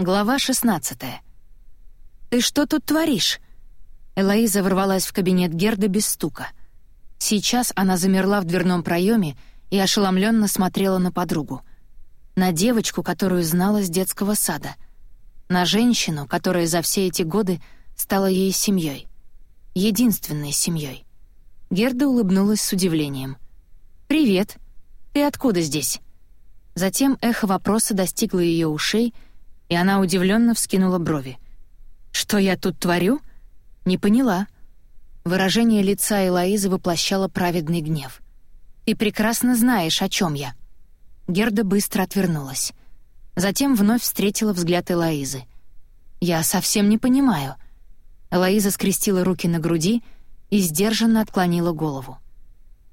Глава 16. «Ты что тут творишь?» Элоиза ворвалась в кабинет Герда без стука. Сейчас она замерла в дверном проеме и ошеломленно смотрела на подругу. На девочку, которую знала с детского сада. На женщину, которая за все эти годы стала ей семьей. Единственной семьей. Герда улыбнулась с удивлением. «Привет. Ты откуда здесь?» Затем эхо вопроса достигло ее ушей — и она удивленно вскинула брови. «Что я тут творю?» «Не поняла». Выражение лица Элоизы воплощало праведный гнев. «Ты прекрасно знаешь, о чем я». Герда быстро отвернулась. Затем вновь встретила взгляд Элоизы. «Я совсем не понимаю». Элоиза скрестила руки на груди и сдержанно отклонила голову.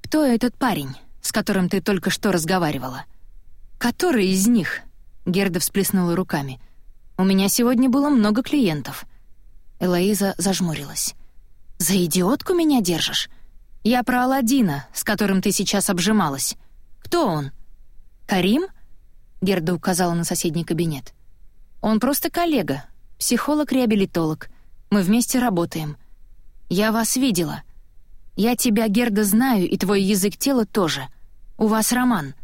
«Кто этот парень, с которым ты только что разговаривала?» «Который из них?» Герда всплеснула руками. «У меня сегодня было много клиентов». Элоиза зажмурилась. «За идиотку меня держишь? Я про Аладдина, с которым ты сейчас обжималась. Кто он?» «Карим?» Герда указала на соседний кабинет. «Он просто коллега, психолог-реабилитолог. Мы вместе работаем. Я вас видела. Я тебя, Герда, знаю, и твой язык тела тоже. У вас роман».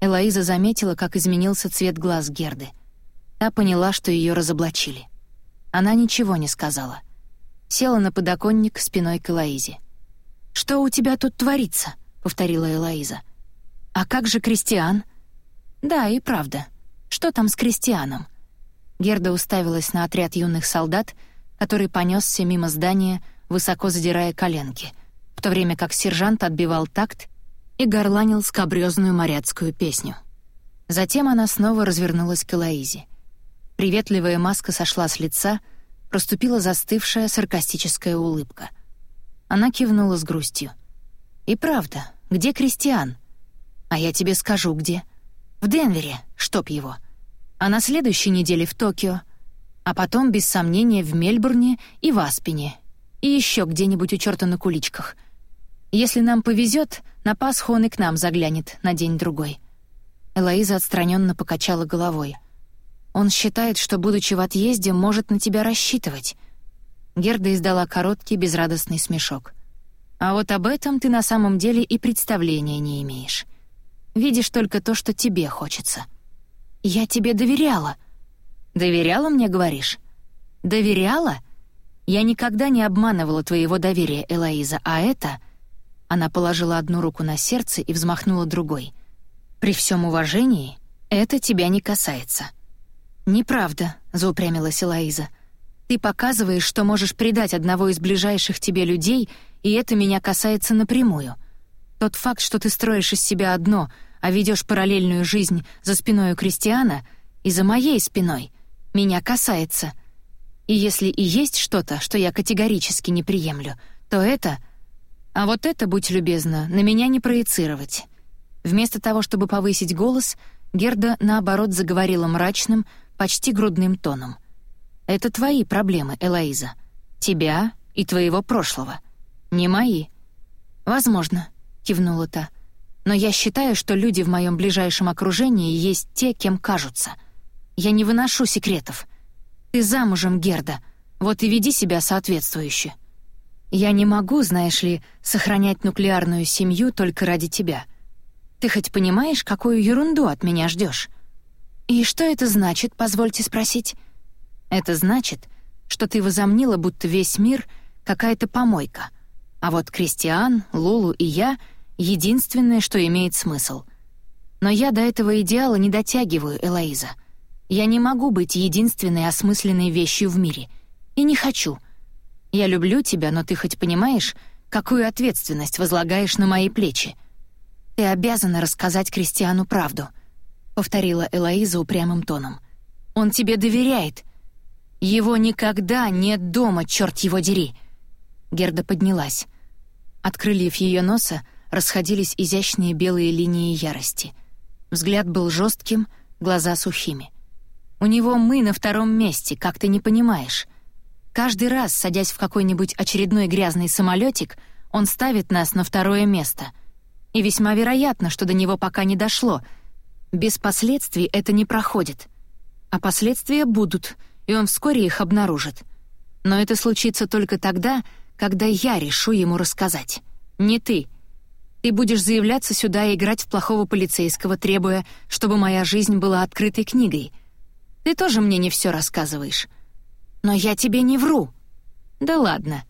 Элоиза заметила, как изменился цвет глаз Герды. Та поняла, что ее разоблачили. Она ничего не сказала. Села на подоконник спиной к Элоизе. «Что у тебя тут творится?» — повторила Элоиза. «А как же Кристиан?» «Да, и правда. Что там с Кристианом?» Герда уставилась на отряд юных солдат, который понесся мимо здания, высоко задирая коленки, в то время как сержант отбивал такт и горланил скабрёзную моряцкую песню. Затем она снова развернулась к Элоизе. Приветливая маска сошла с лица, проступила застывшая саркастическая улыбка. Она кивнула с грустью. «И правда, где Кристиан?» «А я тебе скажу, где. В Денвере, чтоб его. А на следующей неделе в Токио. А потом, без сомнения, в Мельбурне и в Аспене. И еще где-нибудь у черта на куличках. Если нам повезет, на Пасху он и к нам заглянет на день-другой». Элоиза отстраненно покачала головой — он считает, что, будучи в отъезде, может на тебя рассчитывать». Герда издала короткий, безрадостный смешок. «А вот об этом ты на самом деле и представления не имеешь. Видишь только то, что тебе хочется». «Я тебе доверяла». «Доверяла мне, говоришь?» «Доверяла?» «Я никогда не обманывала твоего доверия, Элоиза, а это...» Она положила одну руку на сердце и взмахнула другой. «При всем уважении, это тебя не касается». «Неправда», — заупрямилась Элоиза. «Ты показываешь, что можешь предать одного из ближайших тебе людей, и это меня касается напрямую. Тот факт, что ты строишь из себя одно, а ведешь параллельную жизнь за спиной у Кристиана и за моей спиной, меня касается. И если и есть что-то, что я категорически не приемлю, то это... А вот это, будь любезна, на меня не проецировать». Вместо того, чтобы повысить голос, Герда, наоборот, заговорила мрачным, почти грудным тоном. «Это твои проблемы, Элоиза. Тебя и твоего прошлого. Не мои». «Возможно», — кивнула та. «Но я считаю, что люди в моем ближайшем окружении есть те, кем кажутся. Я не выношу секретов. Ты замужем, Герда, вот и веди себя соответствующе. Я не могу, знаешь ли, сохранять нуклеарную семью только ради тебя. Ты хоть понимаешь, какую ерунду от меня ждешь? «И что это значит, позвольте спросить?» «Это значит, что ты возомнила, будто весь мир — какая-то помойка, а вот Кристиан, Лулу и я — единственное, что имеет смысл. Но я до этого идеала не дотягиваю, Элоиза. Я не могу быть единственной осмысленной вещью в мире. И не хочу. Я люблю тебя, но ты хоть понимаешь, какую ответственность возлагаешь на мои плечи? Ты обязана рассказать Кристиану правду — повторила Элоиза упрямым тоном. «Он тебе доверяет. Его никогда нет дома, черт его дери!» Герда поднялась. От крыльев ее носа расходились изящные белые линии ярости. Взгляд был жестким, глаза сухими. «У него мы на втором месте, как ты не понимаешь. Каждый раз, садясь в какой-нибудь очередной грязный самолетик, он ставит нас на второе место. И весьма вероятно, что до него пока не дошло — без последствий это не проходит. А последствия будут, и он вскоре их обнаружит. Но это случится только тогда, когда я решу ему рассказать. Не ты. Ты будешь заявляться сюда и играть в плохого полицейского, требуя, чтобы моя жизнь была открытой книгой. Ты тоже мне не все рассказываешь. Но я тебе не вру. Да ладно.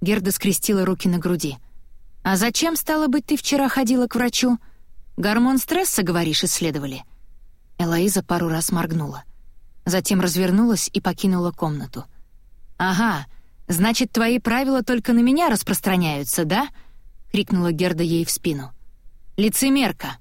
Герда скрестила руки на груди. А зачем, стало быть, ты вчера ходила к врачу? Гормон стресса, говоришь, исследовали? Элоиза пару раз моргнула. Затем развернулась и покинула комнату. «Ага, значит, твои правила только на меня распространяются, да?» — крикнула Герда ей в спину. «Лицемерка!»